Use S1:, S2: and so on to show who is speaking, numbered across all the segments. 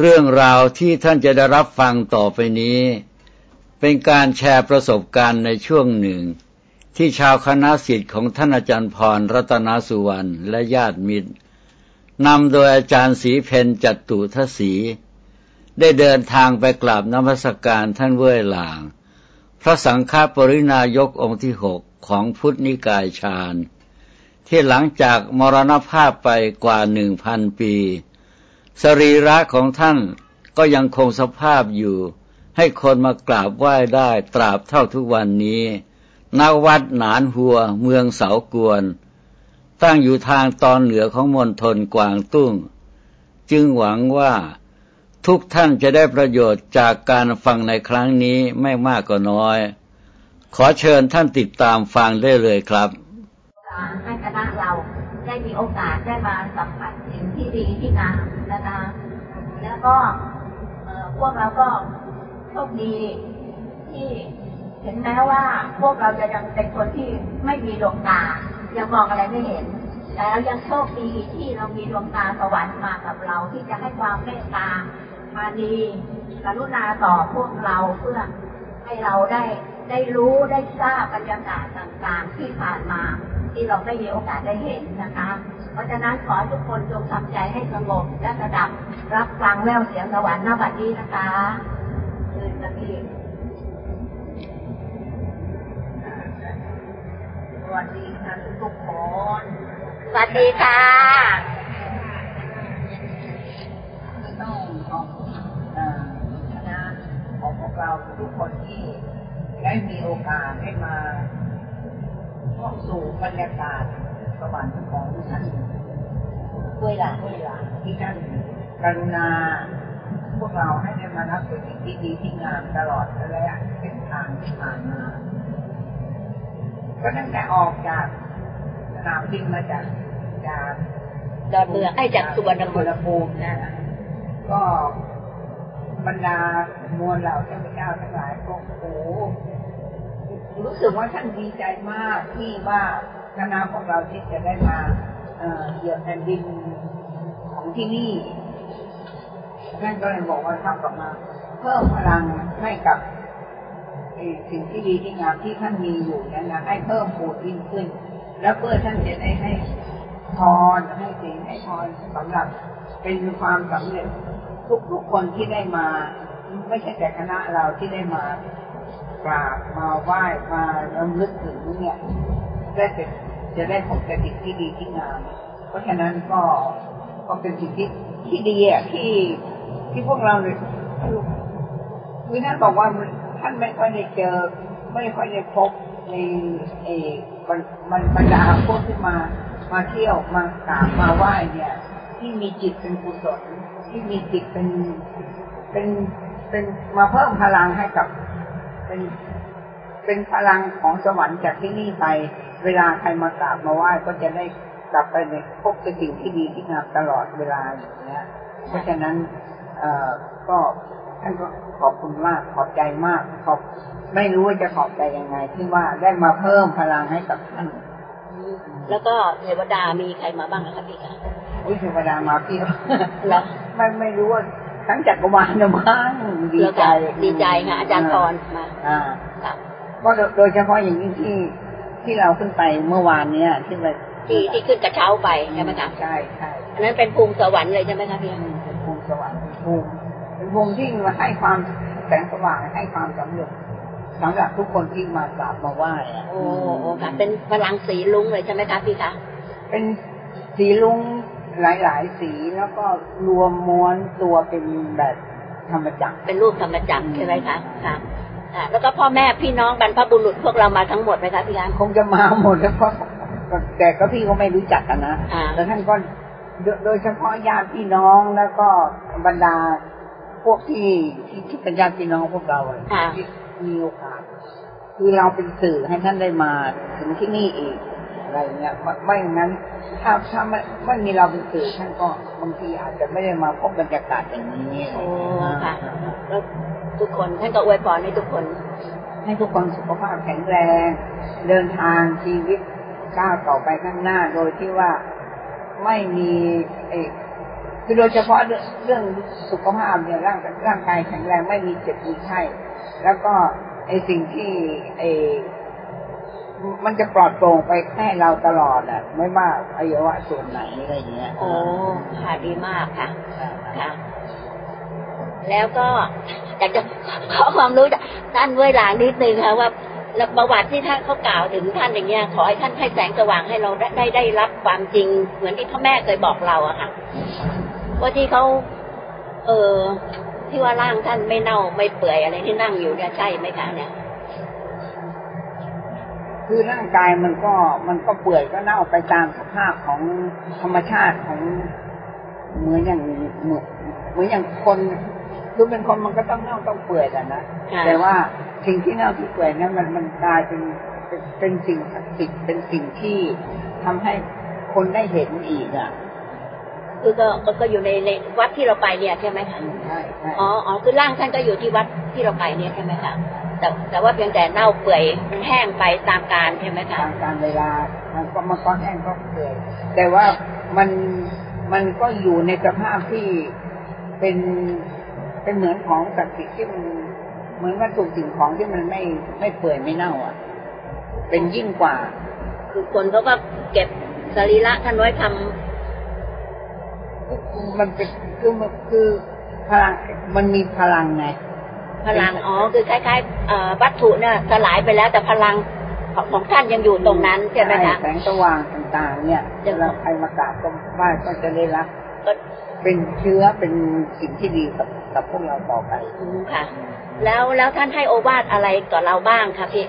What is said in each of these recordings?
S1: เรื่องราวที่ท่านจะได้รับฟังต่อไปนี้ เป็นการแชร์ประสบการณ์ในช่วงหนึ่ง ที่ชาวคณะศิษย์ของท่านอาจารย์พรรัตนสุวรรณและญาติมิตรนำโดยอาจารย์ศรีเพนจัตุทศีได้เดินทางไปกราบนมัสการท่านเว่ยหลาง พระสังฆปรินายกองค์ที่หกของพุทธนิกายฌานที่หลังจากมรณภาพไปกว่าหนึ่งพันปี สรีระของท่านก็ยังคงสภาพอยู่ ให้คนมากราบไหว้ได้ตราบเท่าทุกวันนี้ณวัดหนานหัวเมืองเสากวน ตั้งอยู่ทางตอนเหนือของมณฑลกวางตุ้ง จึงหวังว่าทุกท่านจะได้ประโยชน์จากการฟังในครั้งนี้ไม่มากก็น้อย ขอเชิญท่านติดตามฟังได้เลยครับ
S2: ให้คณะเรา ได้มีโอกาสได้มาสัมผัสสิ่งที่ดีที่งามนะคะแล้วก็พวกเราก็โชคดีที่เห็นแม้ว่าพวกเราจะยังเป็นคนที่ไม่มีดวงตายังมองอะไรไม่เห็น แต่เรายังโชคดีที่เรามีดวงตาสวรรค์มากับเราที่จะให้ความเมตตามาดีกรุณาต่อพวกเราเพื่อให้เราได้ ได้รู้ได้ทราบบรรยากาศต่างๆที่ผ่านมา ที่เราไม่มีโอกาสได้เห็นนะคะ เพราะฉะนั้นขอทุกคนจงทำใจให้สงบและระดับรับฟังแววเสียงสวรรค์หน้าบัดนี้นะคะคือสักทีสวัสดีค่ะทุกคนสวัสดีค่ะ
S3: ต้องขอบคุณคณะของพวกเราทุกคนที่ ได้มีโอกาสได้มาเข้าสู่บรรยากาศสวรรค์ของท่านด้วยหลังด้วยหลังที่ท่านกรุณาพวกเราให้ได้มารับสิ่งที่ดีที่งามตลอดระยะเส้นทางที่ผ่านมาก็ตั้งแต่ออกจากสนามบินมาจากจาก
S2: ดอนเมืองไอ้จากสุวรรณภูมิ
S3: นะก็บรรดามวลเหล่าเทพเจ้าทั้งหลายก็โอ้ รู้สึกว่าท่านดีใจมากที่ว่าคณะพวกเราที่จะได้มาเหยียบแผ่นดินของที่นี่ท่านก็เลยบอกว่าท่านกลับมา เพิ่มพลังให้กับสิ่งที่ดีที่งามที่ท่านมีอยู่นั้นนะให้เพิ่มปูดยิ่งขึ้น แล้วเพื่อท่านจะได้ให้พรให้สิ่งให้พรสำหรับเป็นความสำเร็จทุกๆคนที่ได้มา ไม่ใช่แต่คณะเราที่ได้มา กราบมาไหว้มารำลึกถึงเนี่ยได้จะจะได้พบแต่สิ่ที่ดีที่งาม เพราะฉะนั้นก็ก็เป็นสิ่งที่ที่ดีอะที่ที่พวกเราเลยวินาบอกว่าท่านไม่ค่อยได้เจอ ไม่ค่อยได้พบในเอมันบรรดาพวกที่มามาเที่ยวมากราบมาไหว้เนี่ย ที่มีจิตเป็นกุศลที่มีจิตเป็นเป็นเป็นมาเพิ่มพลังให้กับ เป็นเป็นพลังของสวรรค์จากที่นี่ไป เวลาใครมากราบมาไหว้ก็จะได้กลับไปในพบสิ่งที่ดีที่งามตลอดเวลาอย่างเงี้ย เพราะฉะนั้นเอ่อก็ท่านก็ขอบคุณมากขอบใจมาก ขอบไม่รู้ว่าจะขอบใจยังไง ที่ว่าได้มาเพิ่มพลังให้กับท่าน
S2: แล้วก็เทวดามีใครมาบ้างคะพี่คะ
S3: อุ้ยเทวดามาพี่แล้วไม่ไม่รู้ว่า ทั้งจักรวาลนะมั้งดีใจ
S2: ดีใจค่ะอาจารย์พรมา
S3: อ่าก็โดยเฉพาะอย่างยิ่งที่ที่เราขึ้นไปเมื่อวานเนี้ยที่ไป
S2: ที่ที่ขึ้นกระเช้าไปใช่ไหมคะ
S3: ใช่ใช่
S2: อันนั้นเป็นภูมิสวรรค์เลยใช่ไหมคะพี่
S3: เป็นภูมิสวรรค์ภูมิเป็นภูมิที่มาให้ความแสงสว่างให้ความสำเร็จสำหรับทุกคนที่มากราบมาไหว้
S2: โอ้โหค่ะเป็นพลังสีลุ้งเลยใช่ไหมคะพี่คะ
S3: เป็นสีลุ้ง หลายๆสีแล้วก็รวมม้วนตัวเป็นแบบธรรมจักร
S2: เป็นรูปธรรมจักรใช่ไหมคะค่ะแล้วก็พ่อแม่พี่น้องบรรพบุรุษพวกเรามาทั้งหมดไหมคะพี่คะ
S3: คงจะมาหมดแล้วเพราะแต่ก็พี่ก็ไม่รู้จักกันนะแต่ท่านก็โดยเฉพาะญาติพี่น้องแล้วก็บรรดาพวกที่ที่เป็นญาติพี่น้องพวกเราที่มีโอกาสคือเราเป็นสื่อให้ท่านได้มาถึงที่นี่อีก อะไรเงี้ยไม่อย่างนั้น ถ้าถ้าไม่ไม่มีเราเป็นสื่อท่านก็บางทีอาจจะไม่ได้มาพบบรรยากาศอย่างนี้
S2: โอ้ค่ะแล้วทุกคนท่านก็อวยพรให้ทุกคน
S3: ให้ทุกคนสุขภาพแข็งแรง เดินทางชีวิตก้าวต่อไปข้างหน้าโดยที่ว่าไม่มีเอกคือโดยเฉพาะเรื่องเรื่องสุขภาพเนี่ยร่างร่างกายแข็งแรงไม่มีเจ็บมีไข้แล้วก็ไอสิ่งที่ไอ มันจะปลอดโปร่งไปแค่เราตลอดอะ ไม่ว่าอวัยวะส่วนไหนอะไรอย่างเงี้ย
S2: โอ้ค่ะดีมากค่ะค่ะ แล้วก็อยากจะขอความรู้จากท่านเวลานิดนึงค่ะว่าแล้วประวัติที่ท่านเขากล่าวถึงท่านอย่างเงี้ย ขอให้ท่านให้แสงสว่างให้เราได้ได้ได้รับความจริง เหมือนที่พ่อแม่เคยบอกเราอะค่ะ ว่าที่เขาเออที่ว่าร่างท่านไม่เน่าไม่เปื่อยอะไรที่นั่งอยู่เนี่ยใช่ไหมคะเนี่ย
S3: คือร่างกายมันก็มันก็เปื่อยก็เน่าไปตามสภาพของธรรมชาติของเหมือนอย่างเหมือนเหมือนอย่างคนคือเป็นคนมันก็ต้องเน่าต้องเปื่อยแหละนะ
S2: ค่ะ
S3: แต่ว่าสิ่งที่เน่าที่เปื่อยนั้นมันมันกลายเป็นเป็นเป็นสิ่งศักดิ์สิทธิ์เป็นสิ่งที่ทำให้คนได้เห็นอีกอะ
S2: คือก็ก็ก็อยู่ในในวัดที่เราไปเนี่ยใช่ไหมคะ
S3: ใช่ใช่
S2: อ๋ออ๋อคือร่างท่านก็อยู่ที่วัดที่เราไปเนี่ยใช่ไหมคะ แต่แต่ว่าเพียงแต่เน่าเปื่อยมันแห้งไปตามกาลใช่ไหมคะ
S3: ตามการเวลามันก็มันก็แห้งก็เปื่อยแต่ว่ามันมันก็อยู่ในสภาพที่เป็นเป็นเหมือนของศักดิ์สิทธิ์ที่มันเหมือนวัตถุสิ่งของที่มันไม่ไม่เปื่อยไม่เน่าอะ เป็นยิ่งกว่า
S2: คือคนเขาก็เก็บสรีระท่านไว้ทำ
S3: มันเป็นคือมันคือพลังมันมีพลังไง
S2: พลังอ๋อคือคล้ายๆเอ่อวัตถุเนี่ยสลายไปแล้วแต่พลังของของท่านยังอยู่ตรงนั้นใช่ไหมคะ
S3: แสงสว่างต่าง ๆ เนี่ย
S2: เดี๋ยว
S3: เวลาใครมากราบก็ไหว้ก็จะได้รับ
S2: ก็
S3: เป็นเชื้อเป็นสิ่งที่ดีกับกับพวกเราต่อไป
S2: อืมค่ะ แล้วแล้วท่านให้โอวาทอะไรกับเราบ้างคะพี่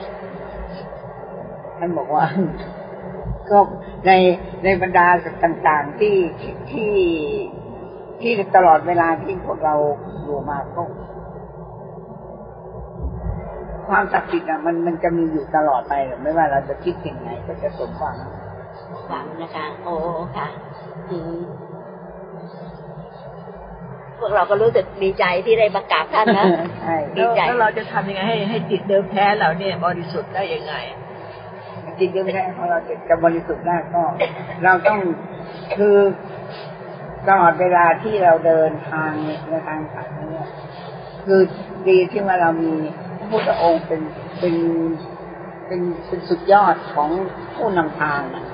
S3: ท่านบอกว่า ก็ในในบรรดาต่างๆที่ที่ที่ตลอดเวลาที่พวกเราอยู่มาก็ ความศักดิ์สิทธิ์อะมันมันจะมีอยู่ตลอดไปหรอกไม่ว่าเราจะคิดสิ่งไหนก็จะสมหวัง
S2: ฟังนะคะ โอ้ค่ะอืมพวกเราก็รู้สึกดีใจที่ได้ประกาศท่านนะ
S3: ใช่
S2: ดีใจ
S4: แล้วเราจะทำยังไงให้ให้จิตเดิมแท้เราเนี่ย บริสุทธิ์ได้ยังไง
S3: จิตเดิมแท้ของเราจะจะบริสุทธิ์ได้ก็ เราต้องคือตลอดเวลาที่เราเดินทางในทางสายนี้เนี่ยคือดีที่ว่าเรามี พระพุทธองค์เป็นเป็นเป็นเป็นสุดยอดของผู้นำทางอะ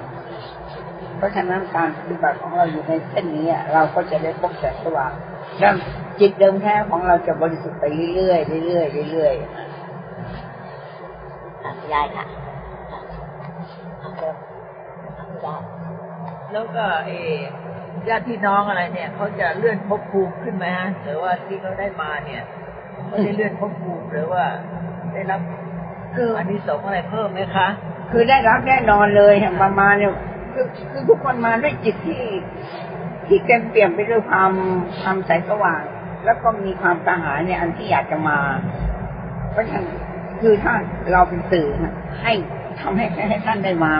S3: เพราะฉะนั้นการปฏิบัติของเราอยู่ในเส้นนี้อะเราก็จะได้พบแสงสว่างแล้วจิตเดิมแท้ของเราจะบริสุทธิ์ไปเรื่อยๆเรื่อยๆเรื่อยๆ
S2: อะยายค่ะอะเอาเริ่มเอายาย
S4: แล้วก็เออญาติพี่น้องอะไรเนี่ยเขาจะเลื่อนภพภูมิขึ้นไหมฮะหรือว่าที่เขาได้มาเนี่ย เขาได้เลื่อนภพภูมิหรือว่า ได้รับ
S3: คือ
S4: อันนี้สงส์อะไรเพิ่มไหมคะ
S3: คือได้รับแน่นอนเลยอย่างมามาเนี่ยคือคือทุกคนมาด้วยจิตที่ที่เต็มเปี่ยมไปด้วยความความใสสว่าง แล้วก็มีความกระหายในอันที่อยากจะมา เพราะฉะนั้นคือถ้าเราเป็นสื่อนะให้ทำให้ให้ท่านได้มา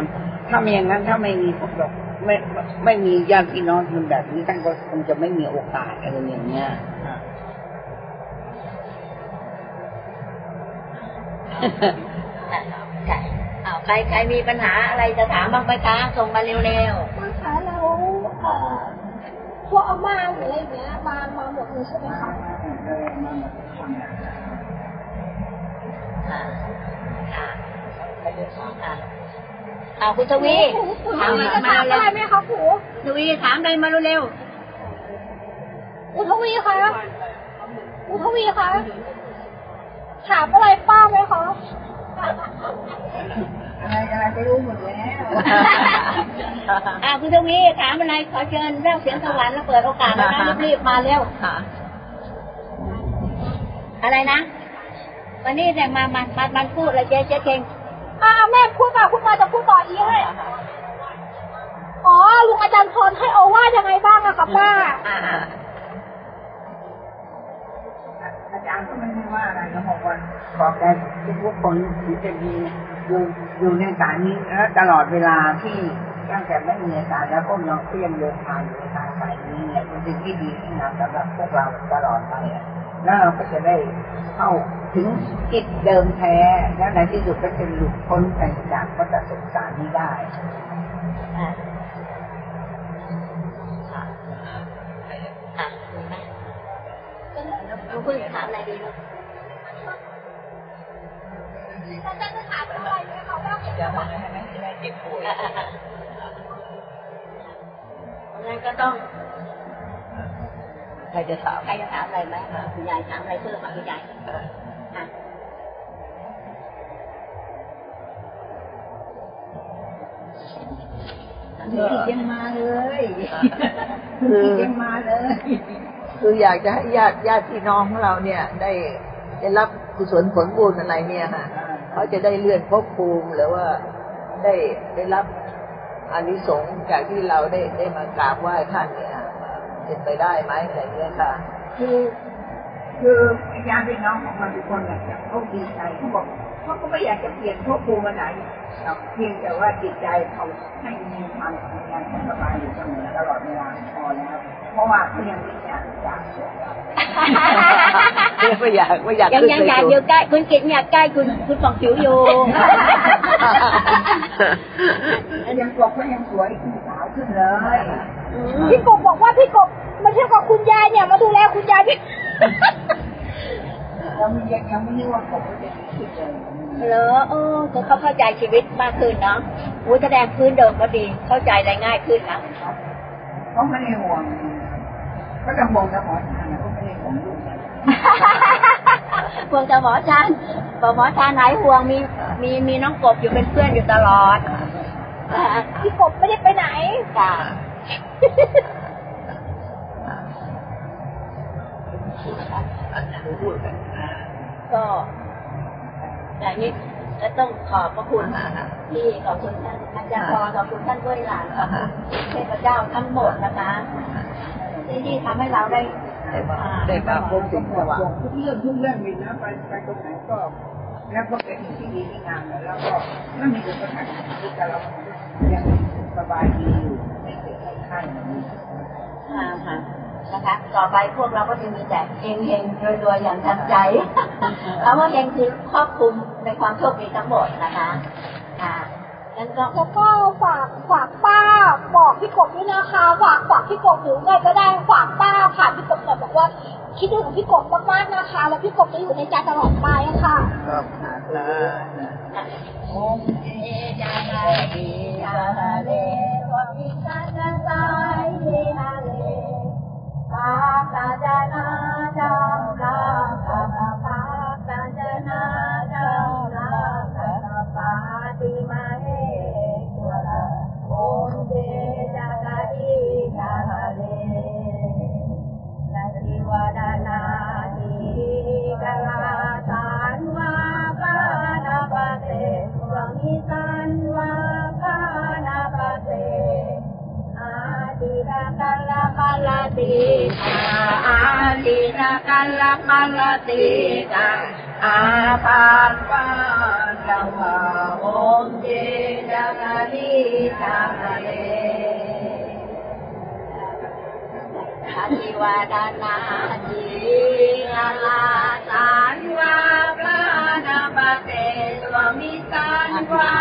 S3: ถ้าไม่อย่างนั้นถ้าไม่มีพวกเราไม่ไม่ไม่มีญาติพี่น้องคนแบบนี้ท่านก็คงจะไม่มีโอกาสอะไรอย่างเงี้ย
S2: เอาใครใครมีปัญหาอะไรจะถามบ้างไหมคะส่งมาเร็ว
S5: นะคะแล้วเอ่อพวกอาม่าหรืออะไรอย่างเงี้ยมามาหมดเลยใช่ไหมคะ
S2: ค่ะค่ะอาคุณทวีถาม
S5: มาจะ
S2: มา
S5: ถาม
S2: เร็
S5: อะไร
S2: ว
S5: ไหมคะครู
S2: ทวีถามอะไรมาเร็ว
S5: อุทวีคะอุทวีคะ ถามอะไรป้าไหมคะ
S3: อะไรอะไรก็รู้หมดแล้ว
S2: ๆอ่าคุณทวีถามอะไรขอเชิญเรื่องเสียงสวรรค์แล้วเปิดโอกาสแล้วนะรีบๆมาเร็ว
S4: ค่ะ
S2: อะไรนะวันนี้แต่มามามามาพูดอะไรเจ๊เจ๊เก่ง
S5: อ่าแม่พูดมาพูดมาจะพูดต่ออีกให้อ๋อลุงอาจารย์พรให้โอวาทยังไงบ้างอะคะป้า
S2: อ่า
S3: อาจารย์ก็ไม่ได้ ว่าอะไรนะบอกว่าขอแกทุกคนที่จะมีอยู่อยู่ในสายนี้แล้วตลอดเวลาที่ตั้งแต่ไม่มีอาจารย์แล้วก็น้องเพียงเดินทางอยู่ในทางสายนี้เนี่ยเป็นสิ่งที่ดีที่งามสำหรับพวกเราตลอดไปอะแล้วเราก็จะได้เข้าถึงจิตเดิมแท้และในที่สุดก็จะหลุดพ้นไปจากวัฏสงสารนี้ได้
S2: อ่า
S4: ใครจะ
S2: พึ่งถามอะไรดีลูก
S5: คะว่า
S4: จะทำให้แม่แม่เจ็บป่วย
S2: งั้นก็ต้อง
S4: ใครจะถาม
S2: ใครจะถามอะไรไหมคุณยายถามอะไรเพิ่มอะคุณยายอะยังมาเลย
S4: คือ
S2: ยังมาเลย
S4: คืออยากจะให้ญาติญาติพี่น้องของเราเนี่ย ได้ได้รับกุศลผลบุญอะไรเนี่ยค่ะ เขาจะได้เลื่อนภพภูมิหรือว่าได้ได้รับอานิสงส์จากที่เราได้ได้มากราบไหว้ท่านเนี่ยเป็นไปได้ไหมอะไรเงี้ยค่ะ
S3: คือคือญาติพี่น้องของเราทุกคนเนี่ยเขาดีใจเขาบอก เขาก็ไม่อยากจะเปลี่ยนพวกภูมิไหนหรเพียงแต่ว่าจิตใจเขาให้มีความสุขอย่างสบายอยู่เสมอตลอดเวลาพอแล้วเพราะว่าเขายังไม่อยากจาก
S4: ไม่อยากไม่อยาก
S2: ยังยังอยากอยู่ใกล้คุณกินอยากใกล้คุณคุณฟองผิวอยู่
S3: ยังกบก็ยังสวยขึ้นสาวขึ้นเลย
S5: พี่กบบอกว่าพี่กบมาเที่ยวกับคุณยายเนี่ยมาดูแลคุณยายพี่
S3: ยังยังไม่รู้ว่ากบก็จะดีขึ้นเลย
S2: เหรอเออก็เขาเข้าใจชีวิตมากขึ้นเนาะอุ้ยแสดงพื้นเดิมก็ดี เข้าใจได้ง่ายขึ้นนะ
S3: เขาไม่ได้ห่วงก็จะห่วงแต่หมอทานนะเขาไม่ได้ห่วงลูกนะ
S2: ห่วงแต่หมอชานบอกหมอชานไหนห่วงมีมีมีน้องกบอยู่เป็นเพื่อนอยู่ตลอดอ่า
S5: พี่กบไม่ได้ไปไหน
S2: จ้ะก็ อย่างนี้ก็ต้องขอบพระคุณที่ขอบคุณท่านอาจารย์พรขอบคุณท่านด้วยหลานขอบคุณเทพเจ้าทั้งหมดนะคะที่ที่ทำให้เราได้
S4: ได้มาได้มาพบถึงสว่าง
S3: ห่วงทุกเรื่องทุกเรื่องเลยนะไปไปตรงไหนก็แล้วก็เป็นสิ่งที่ดีที่งามเลยแล้วก็ไม่มีอุปสรรคที่จะเรายังสบายดีอยู่ไม่เกิดอะไรขั้นแบบนี้
S2: ค่ะค่ะ นะคะ ต่อไปพวกเราก็จะมีแต่เฮงเฮงรวยๆอย่างทันใจเอาว่าเฮงคือครอบคลุมในความโชคดีทั้งหมดนะคะค่ะงั้นก็
S5: แล้วก็ฝากฝากป้าบอกพี่กบด้วยนะคะฝากฝากพี่กบหรือไงก็ได้ฝากป้าผ่านพี่กบแต่บอกว่าคิดถึงพี่กบมากๆนะคะ แล้วพี่กบจะอยู่ในใจตลอดไปอะค่ะ
S4: ครับนะ
S2: โอมเอจาราดีจาราเล ปาตาจา ติตาอาติระกัลละกัลติตาอาปาปานดาวาโอมเจจาคาลีจาเลอาทิวาดานาจีลาลาสานวาปลานาปะเตสวามิสานวา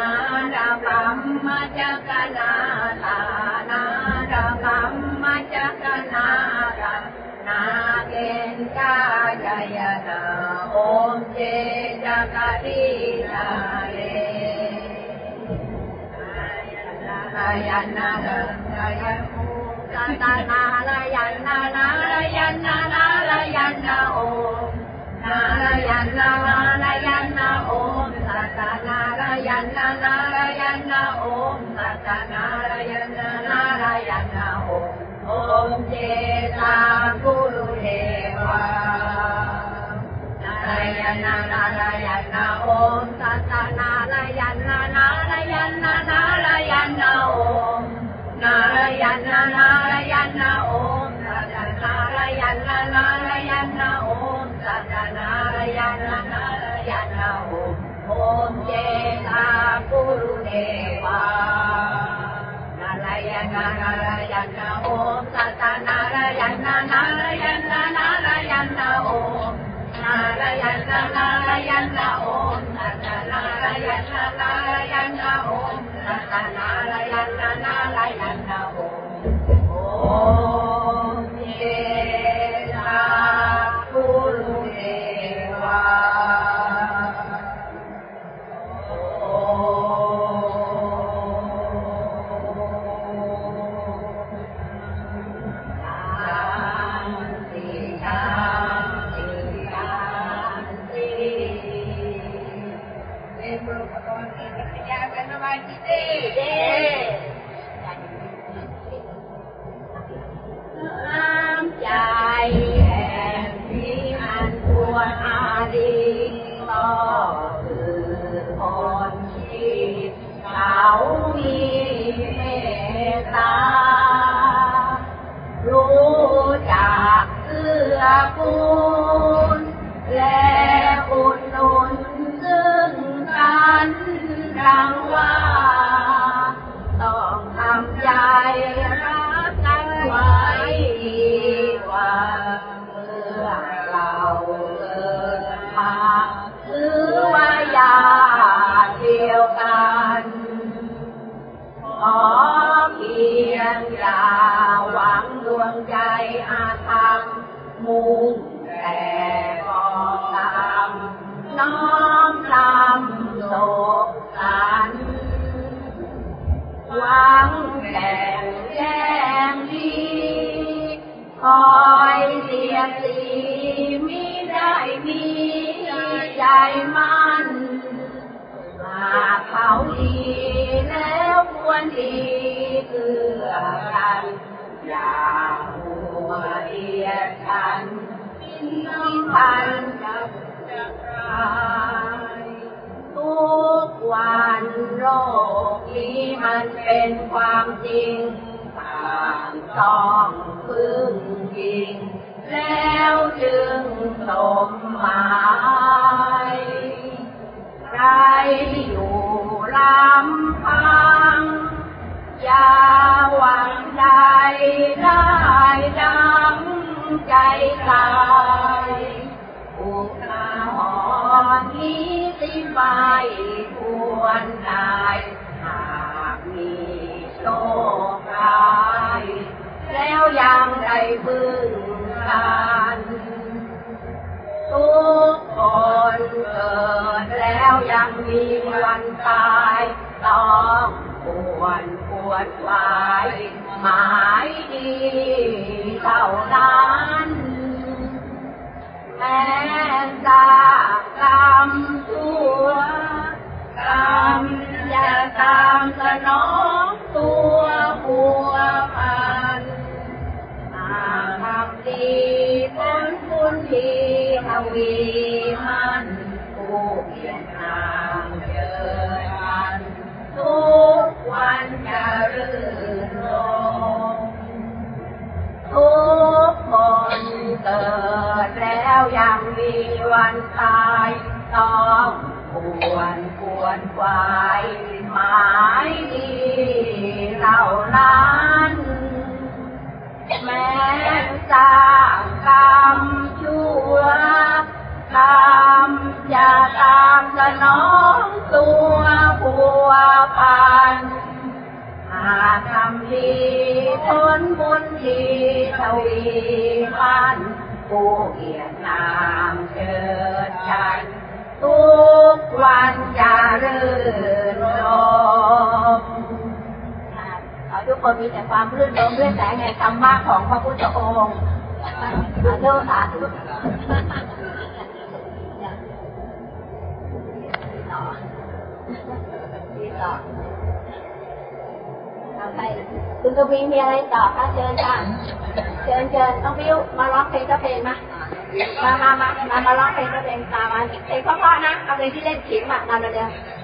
S2: นาดาคัมมาจักนาตานาดาคัมมาจักนาตานาเกณกายายนาโอมเจจักรีลาเลลายันนาลายันโอตาตานาลายันนานาลายันนานาลายันนาโอนาลายันนานาลายันนาโอตาตานาลายันนานาลา รุเทวานารายณ มันเป็นความจริงต่างต้องพึ่งพิง แล้วจึงสมหมายใครอยู่ลำพัง อย่าหวังใดได้ดังใจกายอุทาหรณ์นี้สิไม่ควรได้ โชคร้ายแล้วยังได้พึ่งกันทุกคนเกิดแล้วยังมีวันตายต้องควรควรไว้หมายดีเท่านั้นแม้จะกรรมชั่วกรรมจะตามสนอง ที่ทวีมันผู้เพียรทางเจอันทุกวันจะรื่นรมทุกคนเกิดแล้วยังมีวันตายต้องควรควรควายหมายดีเหล่านั้นแม้สร้า น้องตัวผัวพัน หาทำดีผลบุญทีทวีมันผู้เกียรตินามเชิดชันทุกวันจะรื่นรมทุกคนมีแต่ความรื่นรมด้วยแสงแห่งธรรมะของพระพุทธองค์สาธุสาธุ ดีต่อเอาไปคุณกวีมีอะไรต่อคะเชิญค่ะ เชิญเชิญน้องบิวมาร้องเพลงก็เพลงมามามามามามาร้องเพลงก็เพลงตามมาเพลงเพราะๆนะ เอาเพลงที่เล่นขิมอะมาเร็วๆ